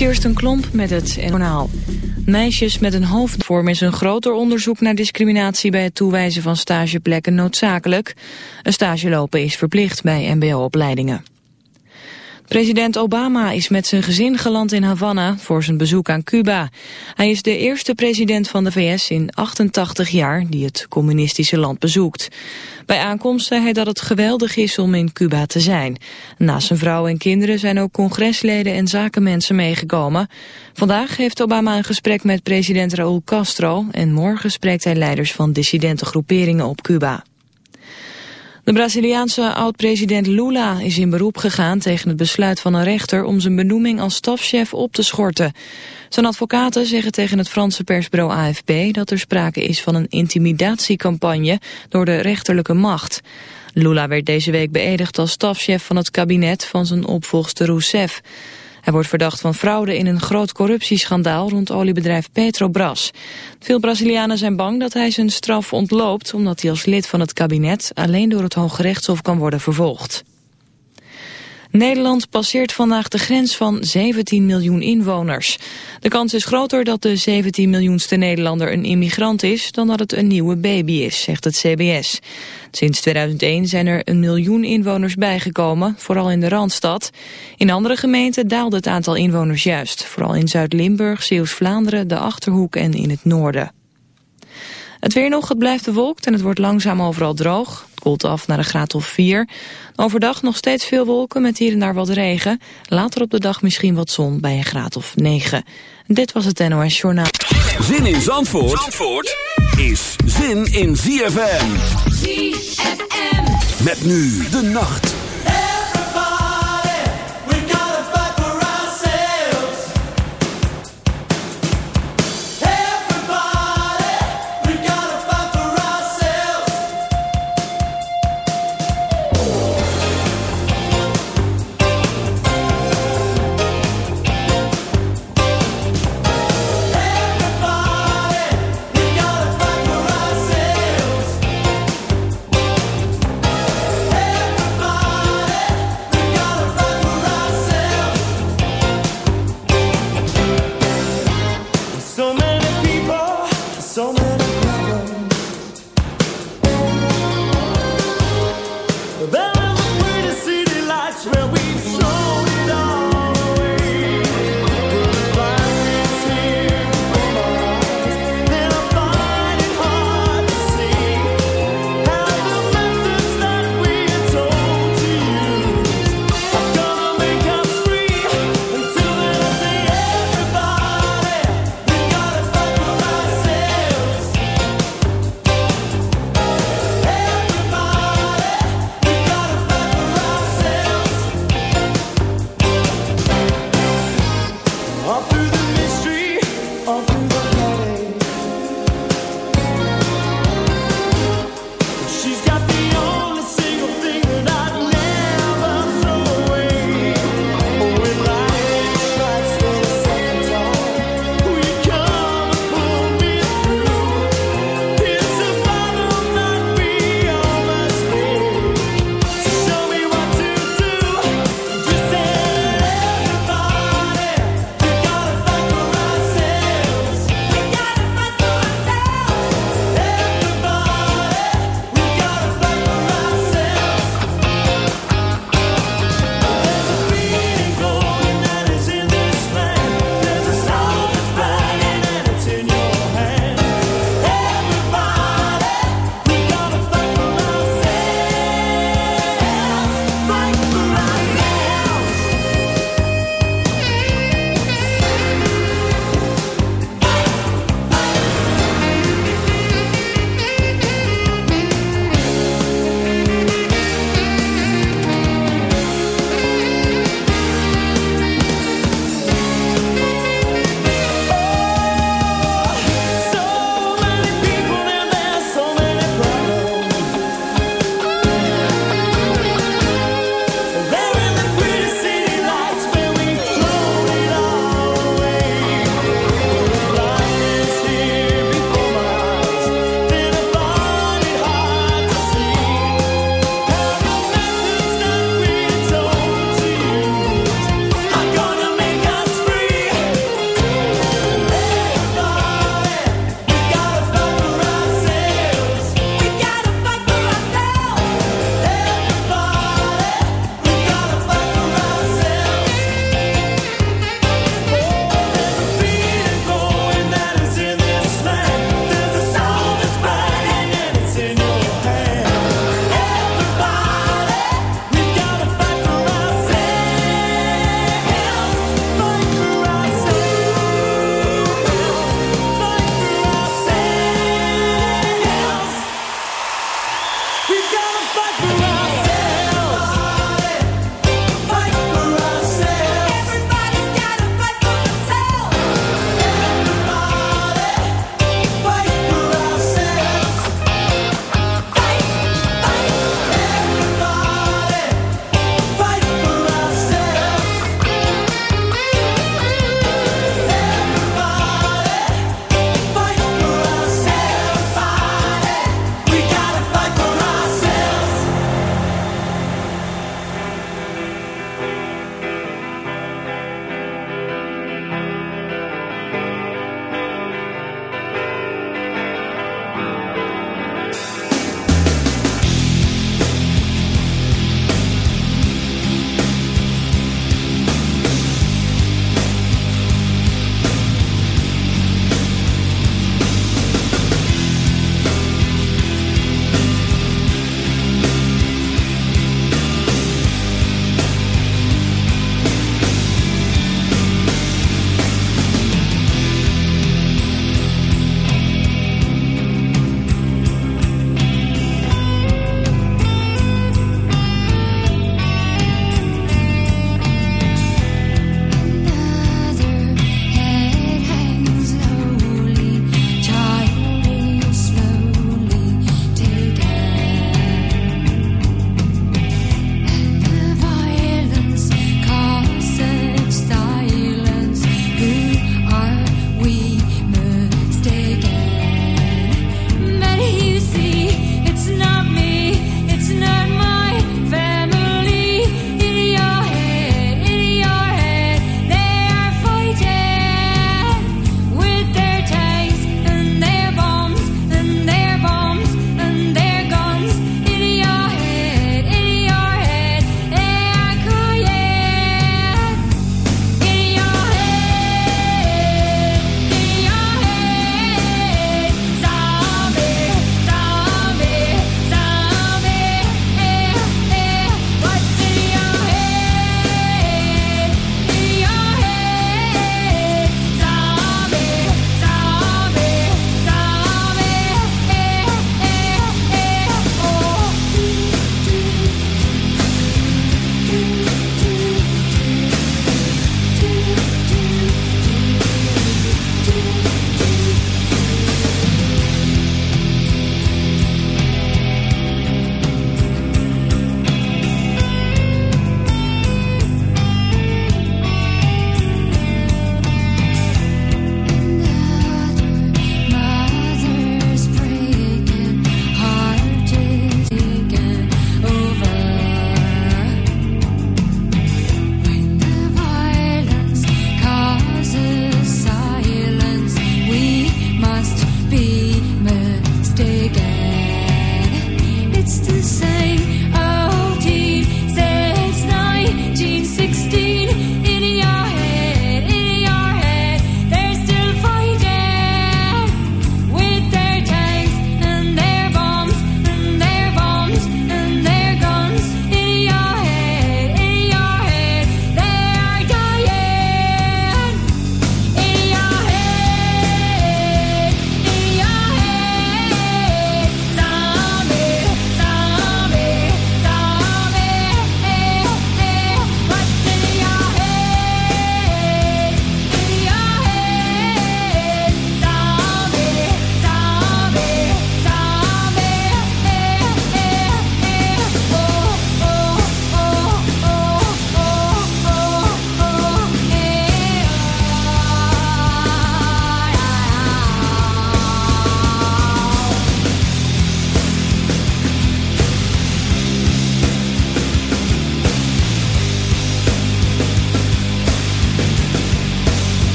Kirsten Klomp met het journaal. Meisjes met een hoofdvorm is een groter onderzoek naar discriminatie bij het toewijzen van stageplekken noodzakelijk. Een stage lopen is verplicht bij mbo-opleidingen. President Obama is met zijn gezin geland in Havana voor zijn bezoek aan Cuba. Hij is de eerste president van de VS in 88 jaar die het communistische land bezoekt. Bij aankomst zei hij dat het geweldig is om in Cuba te zijn. Naast zijn vrouw en kinderen zijn ook congresleden en zakenmensen meegekomen. Vandaag heeft Obama een gesprek met president Raúl Castro... en morgen spreekt hij leiders van groeperingen op Cuba. De Braziliaanse oud-president Lula is in beroep gegaan tegen het besluit van een rechter om zijn benoeming als stafchef op te schorten. Zijn advocaten zeggen tegen het Franse persbureau AFP dat er sprake is van een intimidatiecampagne door de rechterlijke macht. Lula werd deze week beëdigd als stafchef van het kabinet van zijn opvolgster Rousseff. Hij wordt verdacht van fraude in een groot corruptieschandaal rond oliebedrijf Petrobras. Veel Brazilianen zijn bang dat hij zijn straf ontloopt... omdat hij als lid van het kabinet alleen door het Hoge Rechtshof kan worden vervolgd. Nederland passeert vandaag de grens van 17 miljoen inwoners. De kans is groter dat de 17 miljoenste Nederlander een immigrant is... dan dat het een nieuwe baby is, zegt het CBS. Sinds 2001 zijn er een miljoen inwoners bijgekomen, vooral in de Randstad. In andere gemeenten daalde het aantal inwoners juist. Vooral in Zuid-Limburg, Zeeuws-Vlaanderen, de Achterhoek en in het noorden. Het weer nog, het blijft bewolkt en het wordt langzaam overal droog. Het koelt af naar een graad of 4. Overdag nog steeds veel wolken met hier en daar wat regen. Later op de dag misschien wat zon bij een graad of 9. Dit was het NOS Journaal. Zin in Zandvoort, Zandvoort is zin in ZFM. ZFM. Met nu de nacht.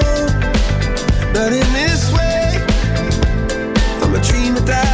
know in this way, I'm a dream without.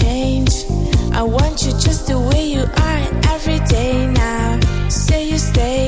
change. I want you just the way you are every day now. Say you stay.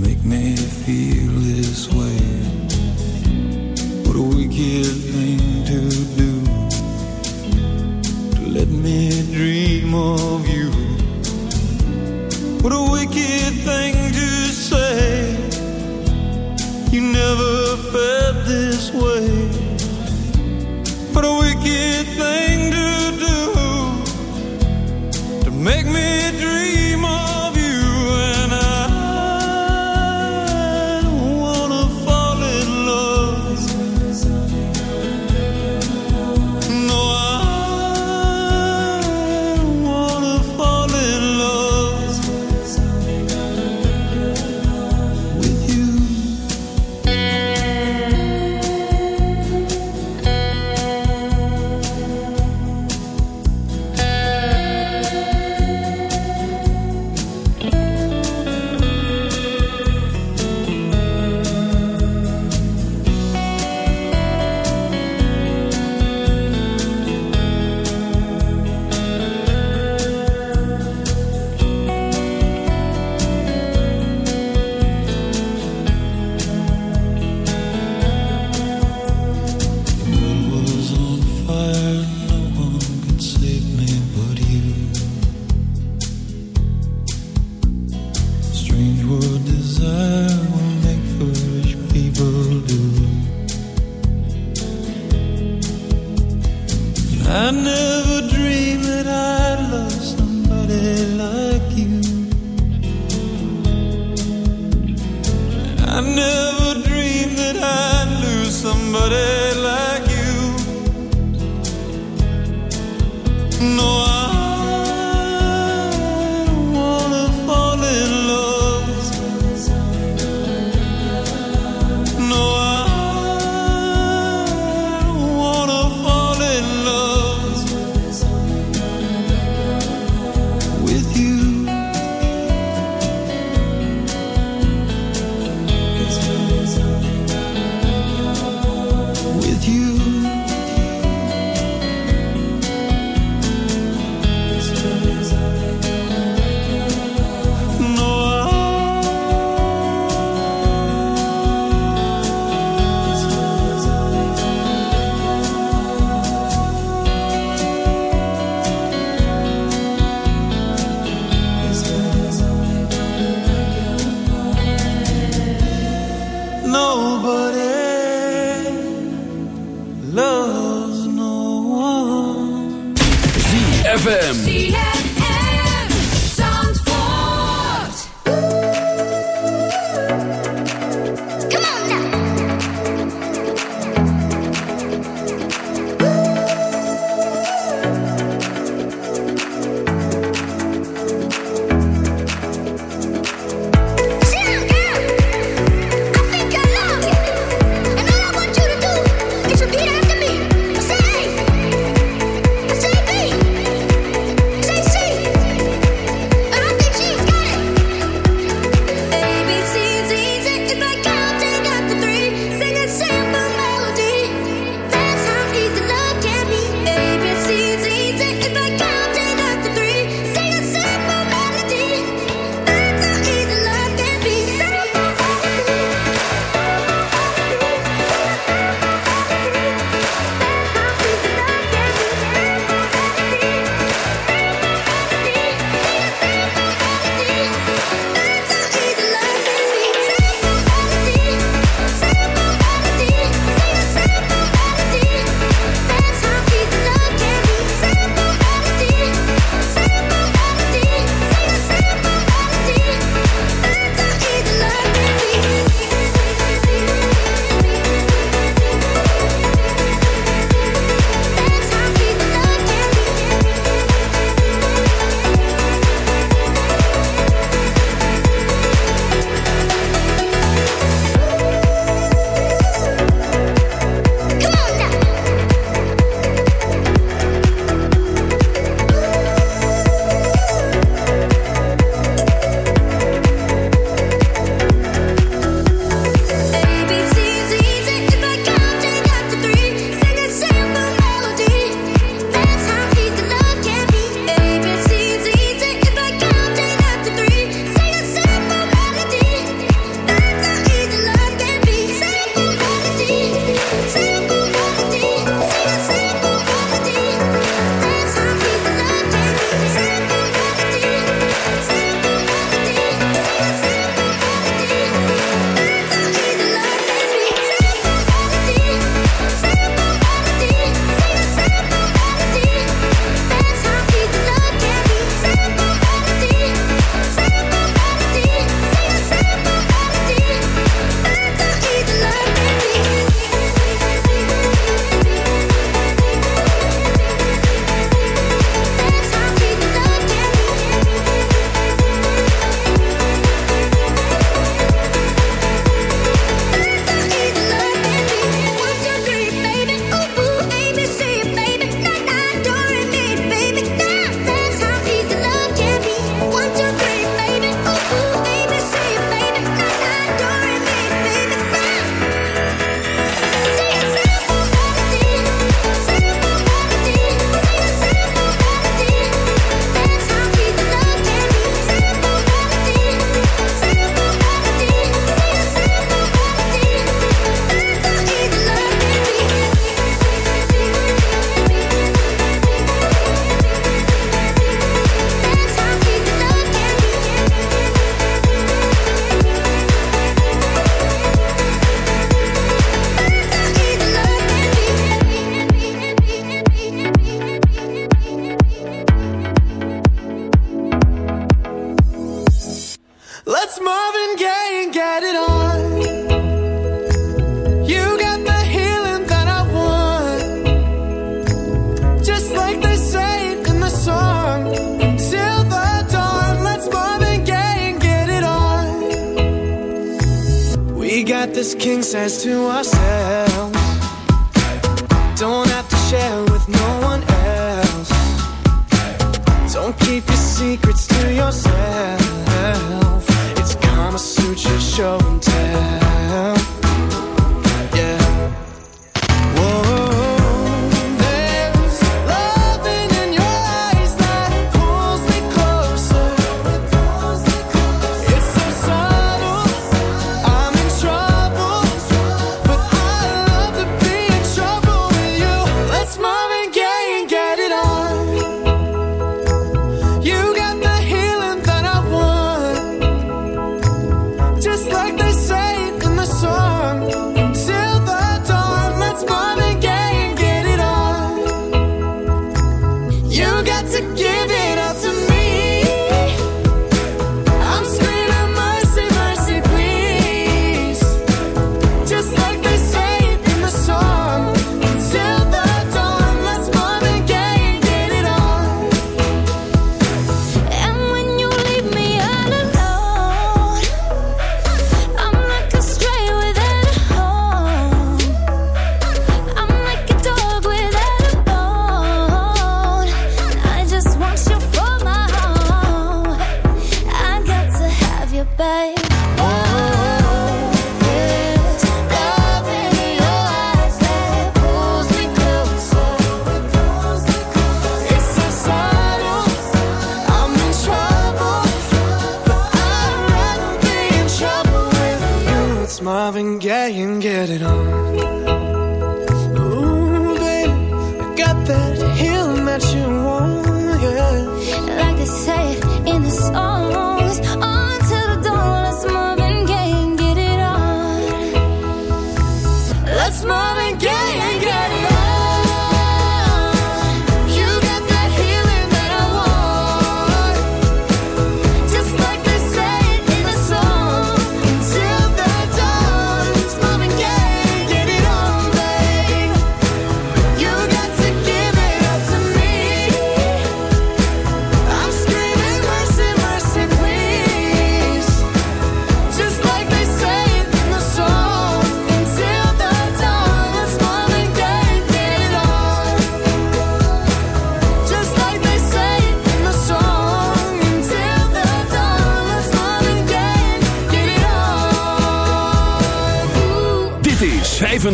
make me feel this way. What a wicked thing to do. To let me dream of you. What a wicked thing.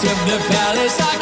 of the palace arcade